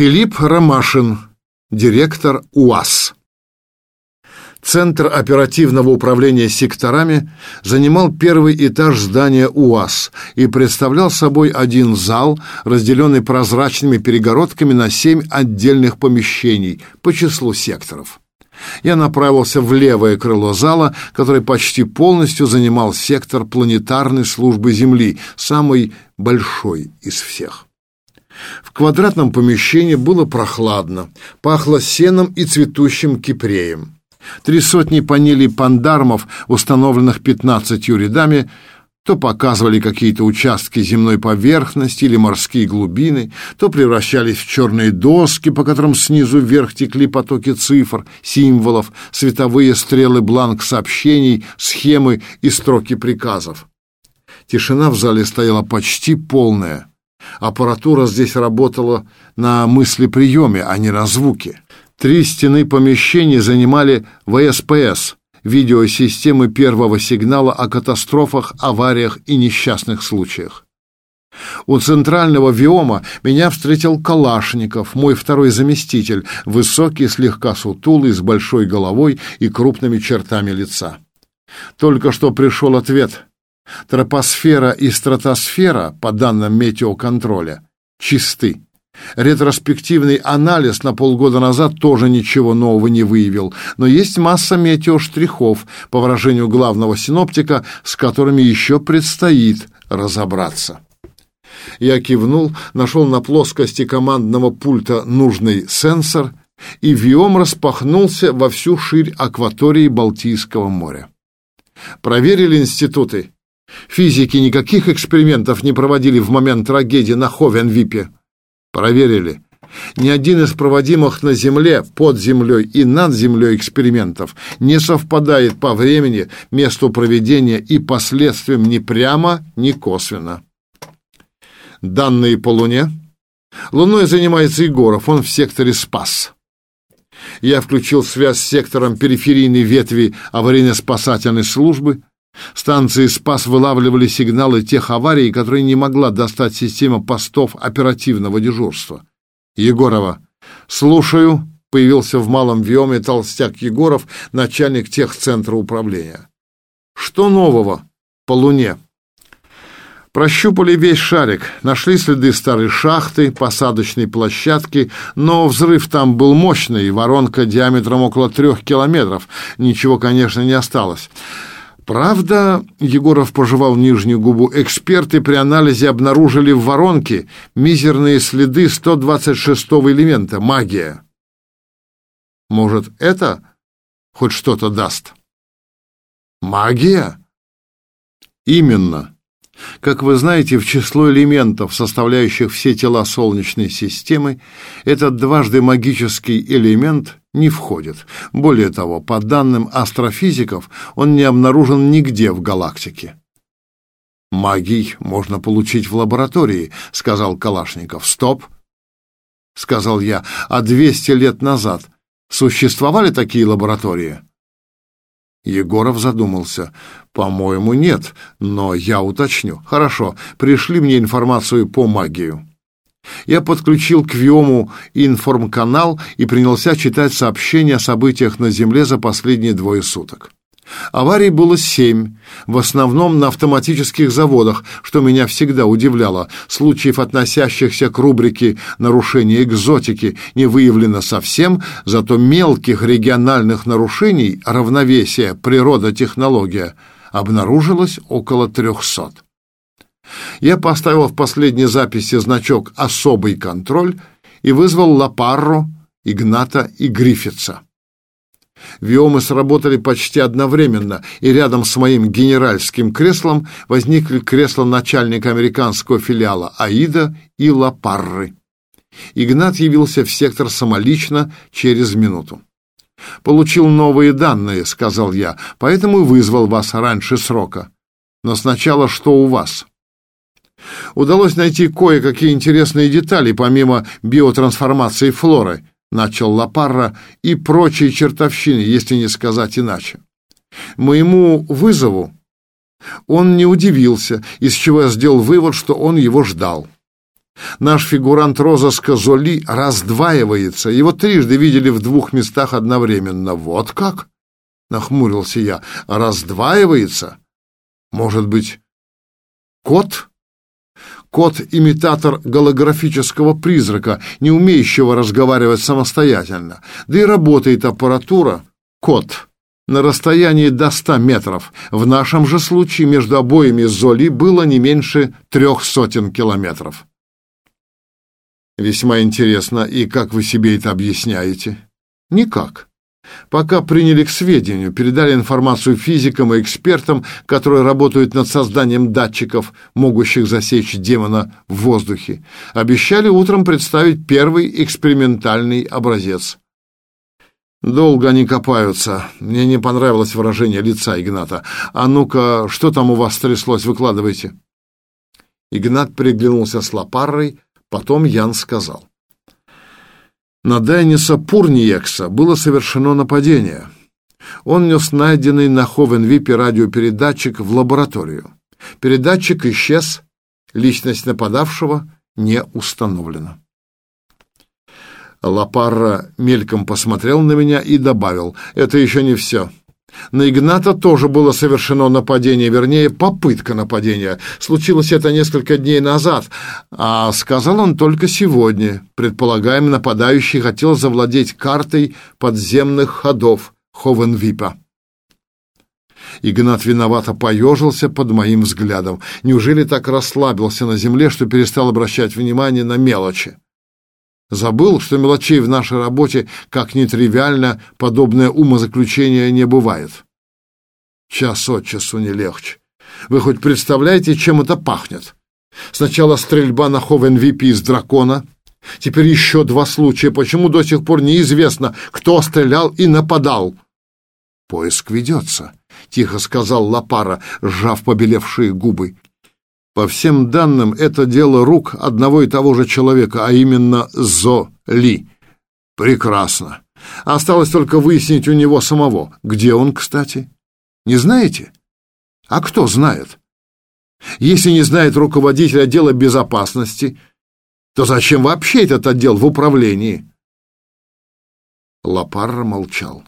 Филипп Ромашин, директор УАЗ. Центр оперативного управления секторами занимал первый этаж здания УАЗ и представлял собой один зал, разделенный прозрачными перегородками на семь отдельных помещений по числу секторов. Я направился в левое крыло зала, который почти полностью занимал сектор планетарной службы Земли, самый большой из всех. В квадратном помещении было прохладно, пахло сеном и цветущим кипреем. Три сотни панелей пандармов, установленных пятнадцатью рядами, то показывали какие-то участки земной поверхности или морские глубины, то превращались в черные доски, по которым снизу вверх текли потоки цифр, символов, световые стрелы бланк сообщений, схемы и строки приказов. Тишина в зале стояла почти полная. Аппаратура здесь работала на мыслеприеме, а не на звуке. Три стены помещений занимали ВСПС – видеосистемы первого сигнала о катастрофах, авариях и несчастных случаях. У центрального виома меня встретил Калашников, мой второй заместитель, высокий, слегка сутулый, с большой головой и крупными чертами лица. Только что пришел ответ – Тропосфера и стратосфера, по данным метеоконтроля, чисты. Ретроспективный анализ на полгода назад тоже ничего нового не выявил, но есть масса метеоштрихов, по выражению главного синоптика, с которыми еще предстоит разобраться. Я кивнул, нашел на плоскости командного пульта нужный сенсор, и Виом распахнулся во всю ширь акватории Балтийского моря. Проверили институты. Физики никаких экспериментов не проводили в момент трагедии на Ховенвипе. Проверили. Ни один из проводимых на Земле, под землей и над землей экспериментов не совпадает по времени, месту проведения и последствиям ни прямо, ни косвенно. Данные по Луне. Луной занимается Егоров, он в секторе «Спас». Я включил связь с сектором периферийной ветви аварийно-спасательной службы, Станции «Спас» вылавливали сигналы тех аварий, которые не могла достать система постов оперативного дежурства. Егорова. «Слушаю», — появился в малом вьеме толстяк Егоров, начальник техцентра управления. «Что нового по Луне?» Прощупали весь шарик, нашли следы старой шахты, посадочной площадки, но взрыв там был мощный, воронка диаметром около трех километров. Ничего, конечно, не осталось. Правда, Егоров пожевал нижнюю губу, эксперты при анализе обнаружили в воронке мизерные следы 126-го элемента, магия. Может, это хоть что-то даст? Магия? Именно. Как вы знаете, в число элементов, составляющих все тела Солнечной системы, этот дважды магический элемент не входит. Более того, по данным астрофизиков, он не обнаружен нигде в галактике. «Магий можно получить в лаборатории», — сказал Калашников. «Стоп», — сказал я, — «а 200 лет назад существовали такие лаборатории?» Егоров задумался. «По-моему, нет, но я уточню. Хорошо, пришли мне информацию по магию». Я подключил к Виому информканал и принялся читать сообщения о событиях на Земле за последние двое суток. Аварий было семь, в основном на автоматических заводах, что меня всегда удивляло. Случаев, относящихся к рубрике «нарушение экзотики», не выявлено совсем, зато мелких региональных нарушений равновесия природа-технология обнаружилось около трехсот. Я поставил в последней записи значок «Особый контроль» и вызвал Лапарро, Игната и Гриффитса. Виомы сработали почти одновременно, и рядом с моим генеральским креслом возникли кресла начальника американского филиала Аида и Лапарры. Игнат явился в сектор самолично через минуту. «Получил новые данные», — сказал я, — «поэтому вызвал вас раньше срока. Но сначала что у вас?» Удалось найти кое-какие интересные детали, помимо биотрансформации флоры, начал Лапарра, и прочие чертовщины, если не сказать иначе. Моему вызову он не удивился, из чего я сделал вывод, что он его ждал. Наш фигурант розыска Золи раздваивается. Его трижды видели в двух местах одновременно. Вот как? Нахмурился я. Раздваивается? Может быть, кот? Кот-имитатор голографического призрака, не умеющего разговаривать самостоятельно. Да и работает аппаратура. Кот на расстоянии до 100 метров. В нашем же случае между обоими Золи было не меньше трех сотен километров. Весьма интересно. И как вы себе это объясняете? Никак. Пока приняли к сведению, передали информацию физикам и экспертам, которые работают над созданием датчиков, могущих засечь демона в воздухе. Обещали утром представить первый экспериментальный образец. Долго они копаются. Мне не понравилось выражение лица Игната. А ну-ка, что там у вас стряслось, выкладывайте. Игнат приглянулся с лопарой, потом Ян сказал. На Денниса Пурниекса было совершено нападение. Он нес найденный на Ховенвипе радиопередатчик в лабораторию. Передатчик исчез, личность нападавшего не установлена. Лапарра мельком посмотрел на меня и добавил, «Это еще не все. На Игната тоже было совершено нападение, вернее, попытка нападения. Случилось это несколько дней назад, а сказал он только сегодня. Предполагаем, нападающий хотел завладеть картой подземных ходов Ховенвипа. Игнат виновато поежился под моим взглядом. Неужели так расслабился на земле, что перестал обращать внимание на мелочи? Забыл, что мелочей в нашей работе, как нетривиально, подобное умозаключение не бывает. Час от часу не легче. Вы хоть представляете, чем это пахнет? Сначала стрельба на Ховенвипе из дракона, теперь еще два случая. Почему до сих пор неизвестно, кто стрелял и нападал? Поиск ведется, — тихо сказал Лапара, сжав побелевшие губы. По всем данным, это дело рук одного и того же человека, а именно Зо-Ли. Прекрасно. Осталось только выяснить у него самого. Где он, кстати? Не знаете? А кто знает? Если не знает руководитель отдела безопасности, то зачем вообще этот отдел в управлении? Лапарра молчал.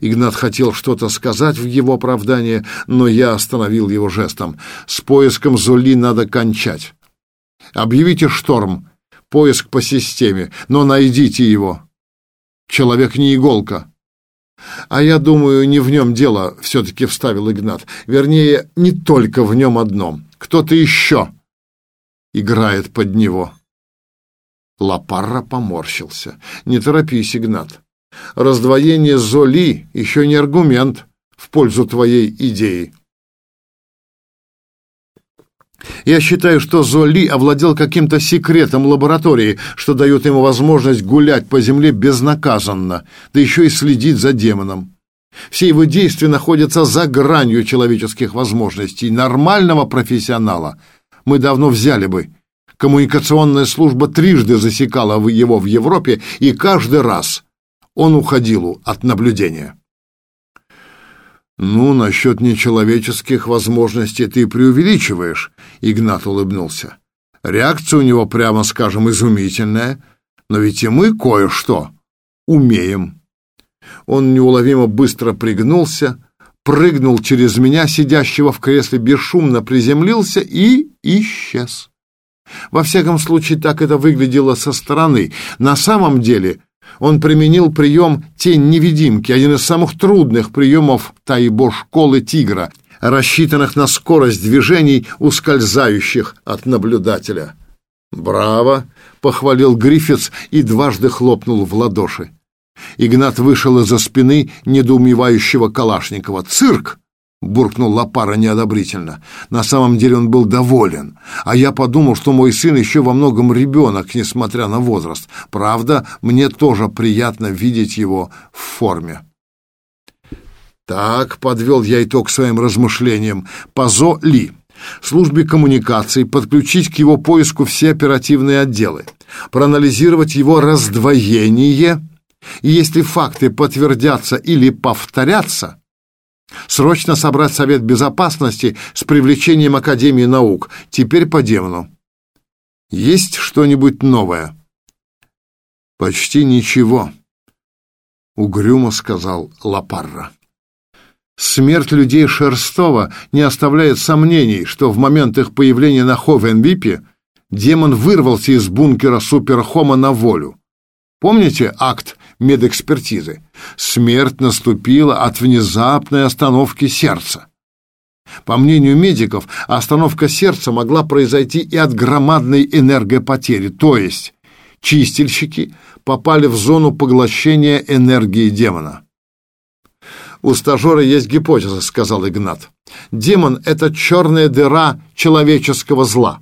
Игнат хотел что-то сказать в его оправдание, но я остановил его жестом. «С поиском Зули надо кончать. Объявите шторм, поиск по системе, но найдите его. Человек не иголка». «А я думаю, не в нем дело», — все-таки вставил Игнат. «Вернее, не только в нем одном. Кто-то еще играет под него». Лапарра поморщился. «Не торопись, Игнат. Раздвоение Золи еще не аргумент в пользу твоей идеи. Я считаю, что Золи овладел каким-то секретом лаборатории, что дает ему возможность гулять по земле безнаказанно, да еще и следить за демоном. Все его действия находятся за гранью человеческих возможностей. Нормального профессионала мы давно взяли бы. Коммуникационная служба трижды засекала его в Европе, и каждый раз он уходил от наблюдения. «Ну, насчет нечеловеческих возможностей ты преувеличиваешь», — Игнат улыбнулся. «Реакция у него, прямо скажем, изумительная, но ведь и мы кое-что умеем». Он неуловимо быстро пригнулся, прыгнул через меня, сидящего в кресле, бесшумно приземлился и исчез. Во всяком случае, так это выглядело со стороны. На самом деле он применил прием «тень-невидимки», один из самых трудных приемов тайбо школы «Тигра», рассчитанных на скорость движений, ускользающих от наблюдателя. «Браво!» — похвалил Гриффитс и дважды хлопнул в ладоши. Игнат вышел из-за спины недоумевающего Калашникова. «Цирк!» — буркнул Лапара неодобрительно. На самом деле он был доволен, а я подумал, что мой сын еще во многом ребенок, несмотря на возраст. Правда, мне тоже приятно видеть его в форме. Так, подвел я итог своим размышлениям. Пазо Ли. Службе коммуникаций подключить к его поиску все оперативные отделы, проанализировать его раздвоение, и если факты подтвердятся или повторятся, Срочно собрать Совет Безопасности с привлечением Академии наук. Теперь по демону. Есть что-нибудь новое? Почти ничего, угрюмо сказал Лапарра. Смерть людей Шерстова не оставляет сомнений, что в момент их появления на Ховенвипе демон вырвался из бункера Суперхома на волю. Помните акт медэкспертизы? Смерть наступила от внезапной остановки сердца. По мнению медиков, остановка сердца могла произойти и от громадной энергопотери, то есть чистильщики попали в зону поглощения энергии демона. «У стажера есть гипотеза», — сказал Игнат. «Демон — это черная дыра человеческого зла.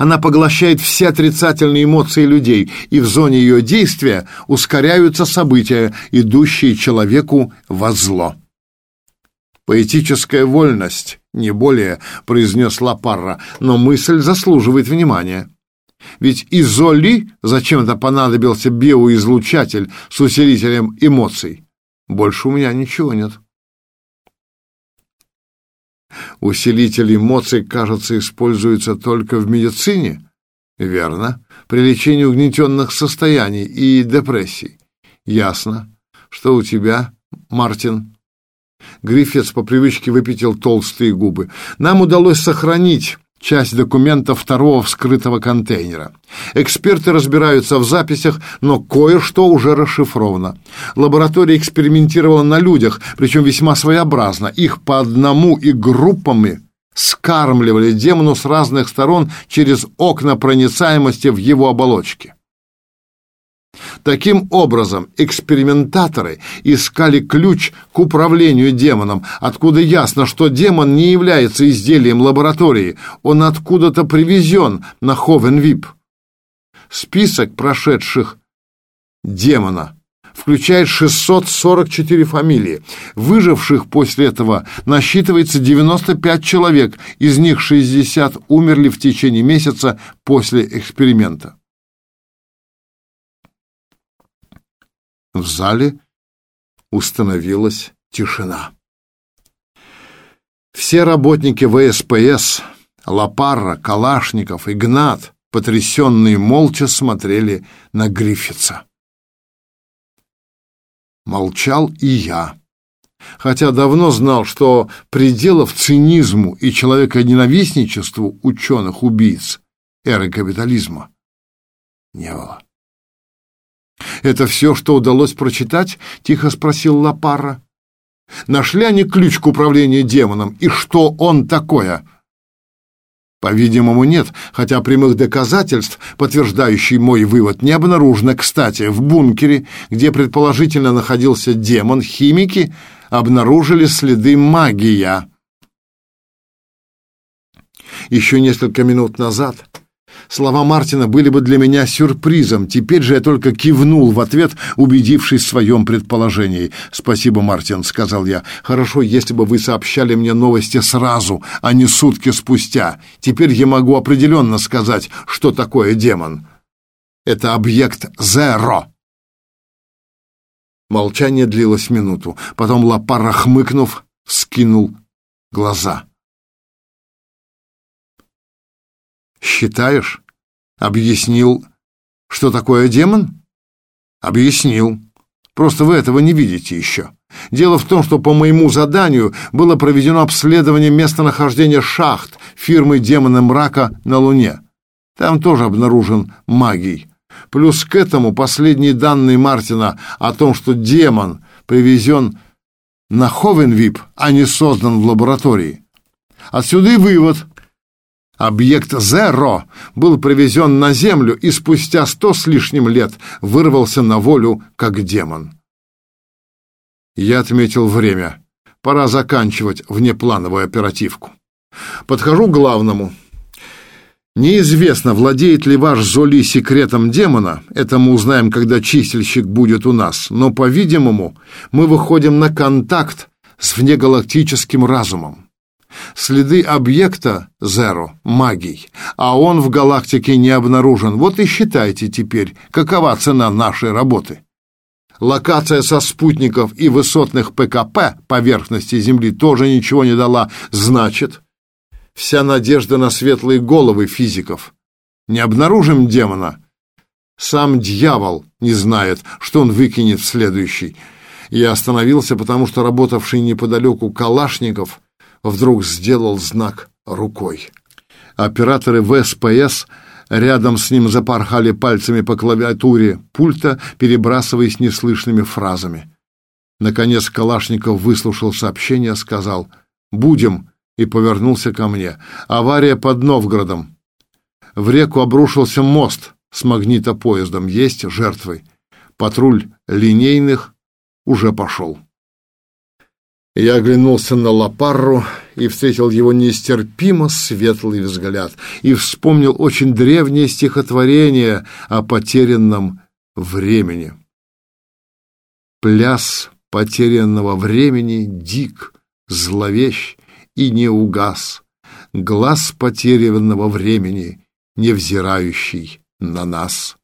Она поглощает все отрицательные эмоции людей, и в зоне ее действия ускоряются события, идущие человеку во зло». «Поэтическая вольность, не более», — произнес Лапарра, «но мысль заслуживает внимания». Ведь изоли зачем-то понадобился биоизлучатель с усилителем эмоций. Больше у меня ничего нет. Усилитель эмоций, кажется, используется только в медицине. Верно. При лечении угнетенных состояний и депрессий. Ясно. Что у тебя, Мартин? Гриффитс по привычке выпятил толстые губы. Нам удалось сохранить часть документов второго вскрытого контейнера. Эксперты разбираются в записях, но кое-что уже расшифровано. Лаборатория экспериментировала на людях, причем весьма своеобразно. Их по одному и группами скармливали демону с разных сторон через окна проницаемости в его оболочке. Таким образом, экспериментаторы искали ключ к управлению демоном, откуда ясно, что демон не является изделием лаборатории, он откуда-то привезен на Ховенвип. Список прошедших демона включает 644 фамилии. Выживших после этого насчитывается 95 человек, из них 60 умерли в течение месяца после эксперимента. В зале установилась тишина. Все работники ВСПС, Лапарра, Калашников, Игнат, потрясенные, молча смотрели на Гриффитса. Молчал и я, хотя давно знал, что пределов цинизму и человеконенавистничеству ученых-убийц эры капитализма не было. «Это все, что удалось прочитать?» — тихо спросил Лапара. «Нашли они ключ к управлению демоном, и что он такое?» По-видимому, нет, хотя прямых доказательств, подтверждающих мой вывод, не обнаружено. Кстати, в бункере, где предположительно находился демон, химики обнаружили следы магия. Еще несколько минут назад Слова Мартина были бы для меня сюрпризом. Теперь же я только кивнул в ответ, убедившись в своем предположении. «Спасибо, Мартин», — сказал я. «Хорошо, если бы вы сообщали мне новости сразу, а не сутки спустя. Теперь я могу определенно сказать, что такое демон. Это объект Зеро». Молчание длилось минуту. Потом Лапара, хмыкнув, скинул глаза. Считаешь? Объяснил, что такое демон? Объяснил. Просто вы этого не видите еще. Дело в том, что по моему заданию было проведено обследование местонахождения шахт фирмы «Демоны мрака» на Луне. Там тоже обнаружен магий. Плюс к этому последние данные Мартина о том, что демон привезен на Ховенвип, а не создан в лаборатории. Отсюда и вывод, Объект «Зеро» был привезен на Землю и спустя сто с лишним лет вырвался на волю как демон. Я отметил время. Пора заканчивать внеплановую оперативку. Подхожу к главному. Неизвестно, владеет ли ваш Золи секретом демона, это мы узнаем, когда чистильщик будет у нас, но, по-видимому, мы выходим на контакт с внегалактическим разумом. Следы объекта Зеро — магий, а он в галактике не обнаружен. Вот и считайте теперь, какова цена нашей работы. Локация со спутников и высотных ПКП поверхности Земли тоже ничего не дала. Значит, вся надежда на светлые головы физиков. Не обнаружим демона. Сам дьявол не знает, что он выкинет в следующий. Я остановился, потому что работавший неподалеку Калашников вдруг сделал знак рукой. Операторы ВСПС рядом с ним запорхали пальцами по клавиатуре пульта, перебрасываясь неслышными фразами. Наконец Калашников выслушал сообщение, сказал «Будем» и повернулся ко мне. «Авария под Новгородом. В реку обрушился мост с магнитопоездом. Есть жертвы. Патруль линейных уже пошел». Я оглянулся на Лапарру и встретил его нестерпимо светлый взгляд и вспомнил очень древнее стихотворение о потерянном времени. Пляс потерянного времени дик, зловещ и не угас, глаз потерянного времени, невзирающий на нас.